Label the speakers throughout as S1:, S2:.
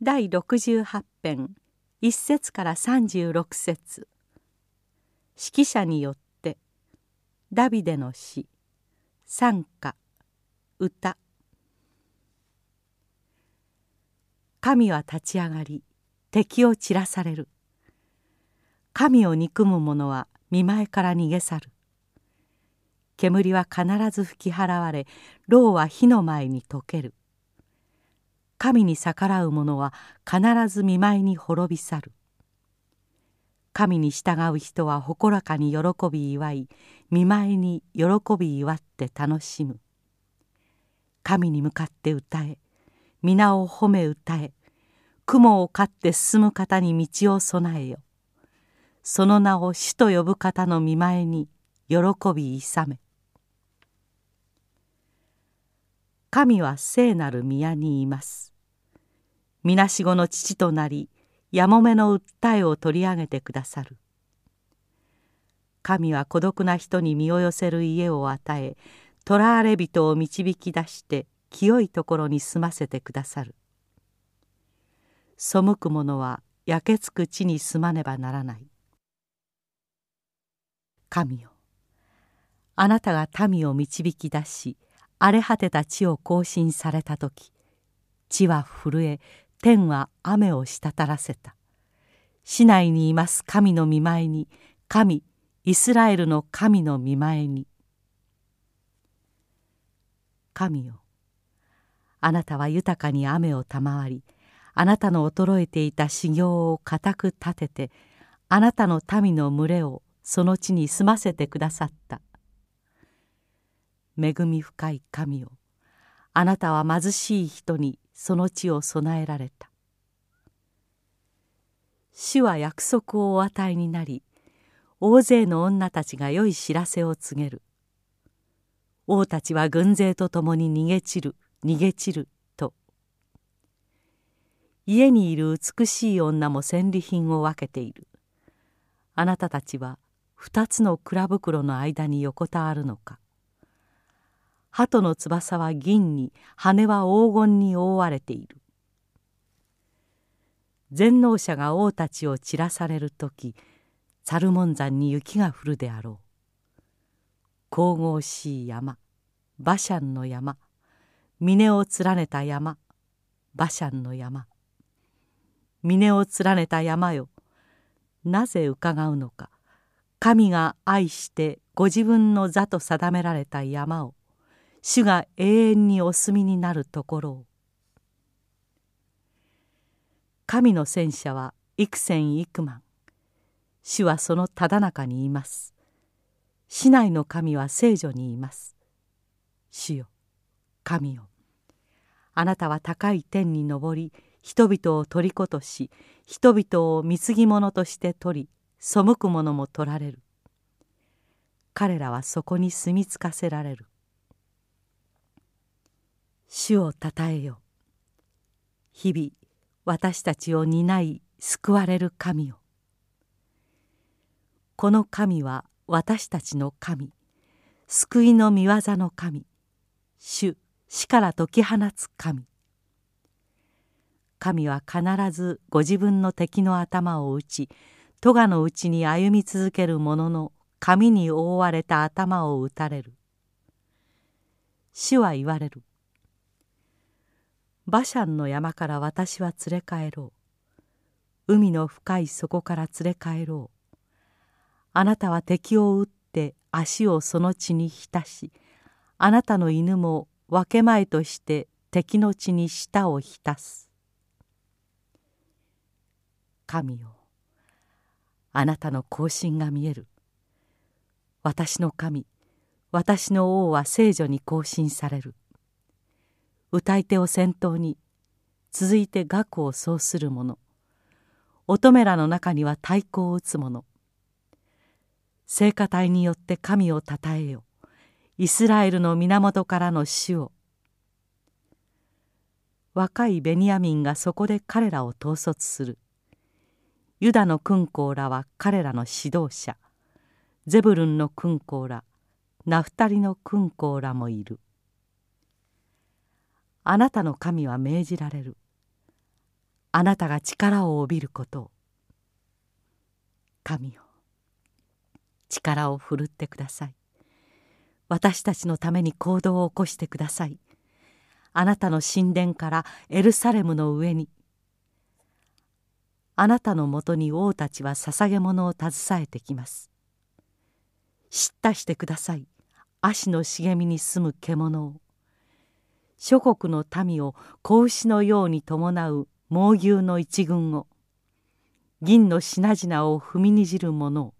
S1: 第68編1節から36節。指揮者によってダビデの詩賛歌歌。神は立ち上がり敵を散らされる。神を憎む者は見舞いから逃げ去る。煙は必ず吹き払われ牢は火の前に溶ける。神に逆らう者は必ず見舞いに滅び去る。神に従う人は誇らかに喜び祝い見舞いに喜び祝って楽しむ。神に向かって歌え皆を褒め歌え雲を飼って進む方に道を備えよ。その名を主と呼ぶ方の見舞いに喜び勇め。神は聖なる宮にいます。みなしごの父となりやもめの訴えを取り上げてくださる。神は孤独な人に身を寄せる家を与え囚われ人を導き出して清いところに住ませてくださる。背く者は焼けつく地に住まねばならない。神よあなたが民を導き出し荒れ果てた地を更新された時地は震え天は雨を滴らせた。市内にいます神の見舞いに神イスラエルの神の見舞いに。神よあなたは豊かに雨を賜りあなたの衰えていた修行を固く立ててあなたの民の群れをその地に住ませてくださった。恵み深い神よ。あなたは貧しい人にその地を備えられた。主は約束をお与えになり大勢の女たちが良い知らせを告げる。王たちは軍勢と共に逃げ散る逃げ散ると。家にいる美しい女も戦利品を分けている。あなたたちは二つの蔵袋の間に横たわるのか。鳩の翼は銀に羽は黄金に覆われている。全能者が王たちを散らされる時サルモン山に雪が降るであろう。神々しい山馬車の山峰を連ねた山馬車の山。峰を連ねた山よなぜ伺うのか。神が愛してご自分の座と定められた山を主が永遠にお住みになるところを。神の戦車は幾千幾万。主はそのただ中にいます。市内の神は聖女にいます。主よ神よ。あなたは高い天に昇り人々を虜とし人々を貢ぎ物として取り背く者も取られる。彼らはそこに住み着かせられる。主をたたえよ。日々私たちを担い救われる神よ。この神は私たちの神。救いの御業の神。主死から解き放つ神。神は必ずご自分の敵の頭を打ち咎のうちに歩み続ける者の髪に覆われた頭を打たれる。主は言われる。バシャンの山から私は連れ帰ろう。海の深い底から連れ帰ろう。あなたは敵を撃って足をその地に浸しあなたの犬も分け前として敵の地に舌を浸す。神よあなたの行進が見える。私の神私の王は聖女に行進される。歌い手を先頭に続いて楽を奏する者。乙女らの中には太鼓を打つ者。聖歌隊によって神をたたえよ。イスラエルの源からの主を。若いベニヤミンがそこで彼らを統率する。ユダの君公らは彼らの指導者。ゼブルンの君公らナフタリの君公らもいる。あなたの神は命じられる。あなたが力を帯びること。を神よ力を振るってください。私たちのために行動を起こしてください。あなたの神殿からエルサレムの上に。あなたのもとに王たちは捧げ物を携えてきます。叱咤してください。足の茂みに住む獣を。諸国の民を子牛のように伴う猛牛の一群を。銀の品々を踏みにじる者。を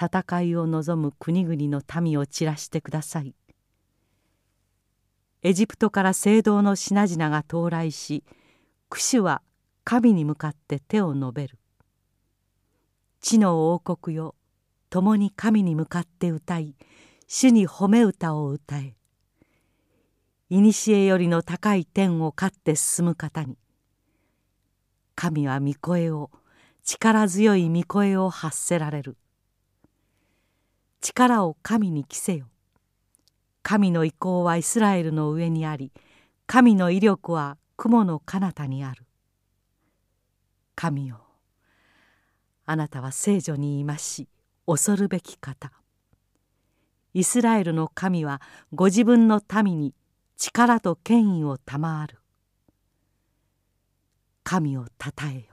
S1: 戦いを望む国々の民を散らしてください。エジプトから聖堂の品々が到来し櫛は神に向かって手を伸べる。地の王国よ共に神に向かって歌い主に褒め歌を歌え。古よりの高い天を勝って進む方に神は御声を力強い御声を発せられる。力を神に着せよ。神の意向はイスラエルの上にあり神の威力は雲の彼方にある。神よあなたは聖女にいまし恐るべき方。イスラエルの神はご自分の民に力と権威を賜る。神をたたえよ。